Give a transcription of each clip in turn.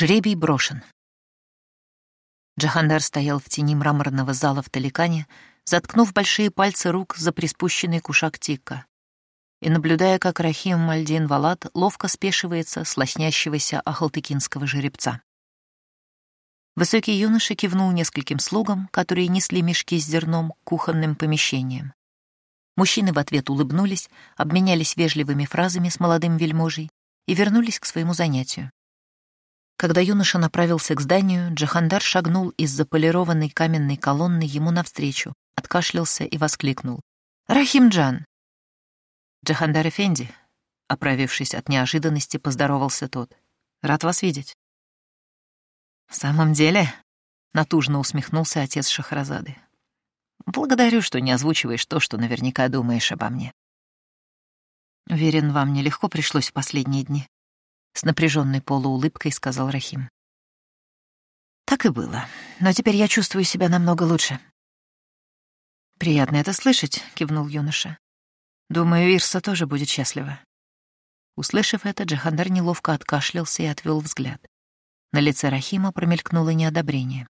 Жребий брошен. Джахандар стоял в тени мраморного зала в Таликане, заткнув большие пальцы рук за приспущенный кушак тика, и наблюдая, как Рахим Мальдин Валат ловко спешивается с лоснящегося ахалтыкинского жеребца. Высокий юноша кивнул нескольким слугам, которые несли мешки с зерном к кухонным помещениям. Мужчины в ответ улыбнулись, обменялись вежливыми фразами с молодым вельможей и вернулись к своему занятию. Когда юноша направился к зданию, Джахандар шагнул из-за полированной каменной колонны ему навстречу, откашлялся и воскликнул. «Рахимджан!» «Джахандар Эфенди», оправившись от неожиданности, поздоровался тот. «Рад вас видеть». «В самом деле?» — натужно усмехнулся отец Шахразады. «Благодарю, что не озвучиваешь то, что наверняка думаешь обо мне». «Уверен, вам нелегко пришлось в последние дни», — с напряженной полуулыбкой сказал Рахим. Так и было, но теперь я чувствую себя намного лучше. «Приятно это слышать», — кивнул юноша. «Думаю, Ирса тоже будет счастлива». Услышав это, Джахандар неловко откашлялся и отвел взгляд. На лице Рахима промелькнуло неодобрение.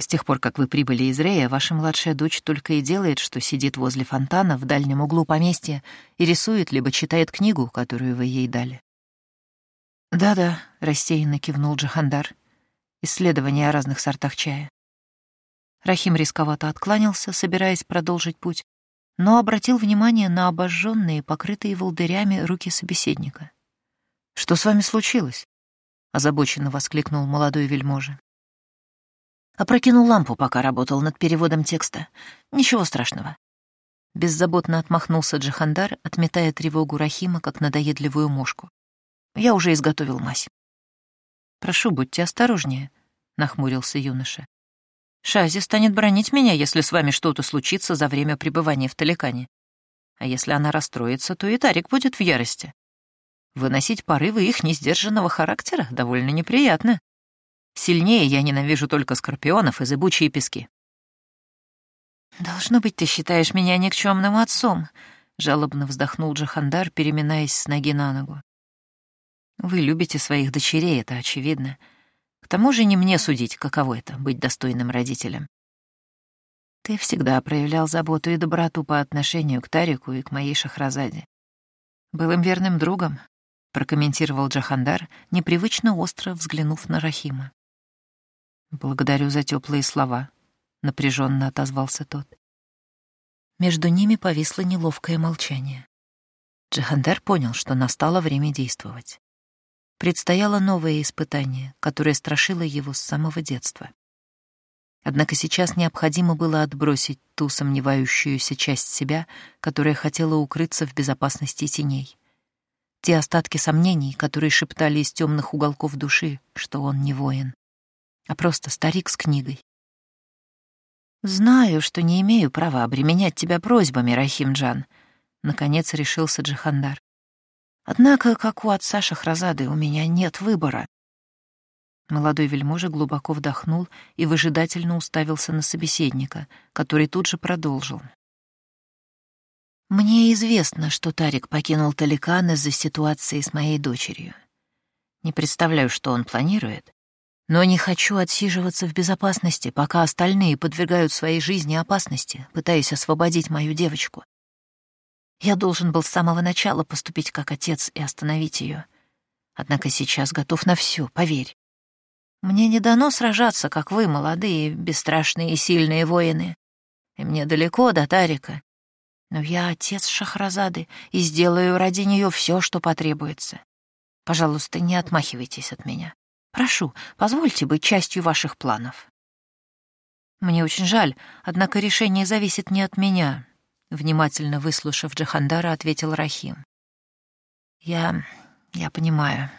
«С тех пор, как вы прибыли из Рея, ваша младшая дочь только и делает, что сидит возле фонтана в дальнем углу поместья и рисует, либо читает книгу, которую вы ей дали». «Да-да», — рассеянно кивнул Джахандар. «Исследования о разных сортах чая». Рахим рисковато откланялся, собираясь продолжить путь, но обратил внимание на обожженные, покрытые волдырями руки собеседника. «Что с вами случилось?» — озабоченно воскликнул молодой вельможа. Опрокинул лампу, пока работал над переводом текста. Ничего страшного. Беззаботно отмахнулся Джахандар, отметая тревогу Рахима, как надоедливую мошку. Я уже изготовил мазь. «Прошу, будьте осторожнее», — нахмурился юноша. «Шази станет бронить меня, если с вами что-то случится за время пребывания в Таликане. А если она расстроится, то и Тарик будет в ярости. Выносить порывы их несдержанного характера довольно неприятно. Сильнее я ненавижу только скорпионов и зыбучие пески. «Должно быть, ты считаешь меня никчемным отцом», — жалобно вздохнул Джахандар, переминаясь с ноги на ногу. «Вы любите своих дочерей, это очевидно. К тому же не мне судить, каково это — быть достойным родителем. Ты всегда проявлял заботу и доброту по отношению к Тарику и к моей Шахразаде. Был им верным другом, прокомментировал Джахандар, непривычно остро взглянув на Рахима. «Благодарю за теплые слова», — напряженно отозвался тот. Между ними повисло неловкое молчание. Джахандар понял, что настало время действовать. Предстояло новое испытание, которое страшило его с самого детства. Однако сейчас необходимо было отбросить ту сомневающуюся часть себя, которая хотела укрыться в безопасности теней те остатки сомнений, которые шептали из темных уголков души, что он не воин, а просто старик с книгой. «Знаю, что не имею права обременять тебя просьбами, Рахимджан», — наконец решился Джахандар. «Однако, как у отца Шахразады, у меня нет выбора». Молодой вельможа глубоко вдохнул и выжидательно уставился на собеседника, который тут же продолжил. Мне известно, что Тарик покинул Таликан из-за ситуации с моей дочерью. Не представляю, что он планирует, но не хочу отсиживаться в безопасности, пока остальные подвергают своей жизни опасности, пытаясь освободить мою девочку. Я должен был с самого начала поступить как отец и остановить ее. Однако сейчас готов на все, поверь. Мне не дано сражаться, как вы, молодые, бесстрашные и сильные воины. И мне далеко до Тарика, но я отец Шахразады и сделаю ради нее все, что потребуется. Пожалуйста, не отмахивайтесь от меня. Прошу, позвольте быть частью ваших планов. Мне очень жаль, однако решение зависит не от меня, внимательно выслушав Джахандара, ответил Рахим. Я... я понимаю.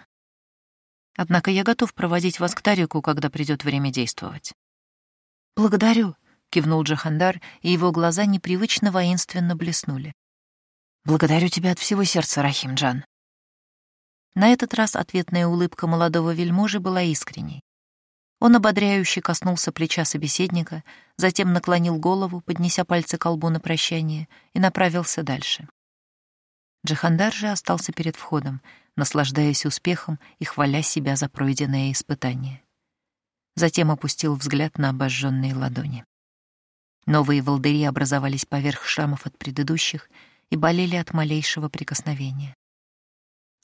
Однако я готов проводить вас к Тарику, когда придет время действовать. Благодарю, — кивнул Джахандар, и его глаза непривычно воинственно блеснули. «Благодарю тебя от всего сердца, Рахимджан». На этот раз ответная улыбка молодого вельможи была искренней. Он ободряюще коснулся плеча собеседника, затем наклонил голову, поднеся пальцы к колбу на прощание, и направился дальше. Джахандар же остался перед входом, наслаждаясь успехом и хваля себя за пройденное испытание. Затем опустил взгляд на обожженные ладони. Новые волдыри образовались поверх шрамов от предыдущих и болели от малейшего прикосновения.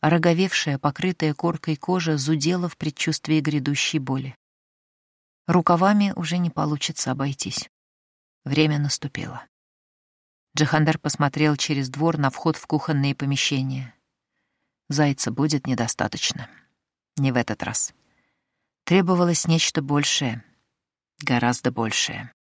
Роговевшая, покрытая коркой кожа зудела в предчувствии грядущей боли. Рукавами уже не получится обойтись. Время наступило. Джахандар посмотрел через двор на вход в кухонные помещения. Зайца будет недостаточно. Не в этот раз. Требовалось нечто большее, гораздо большее.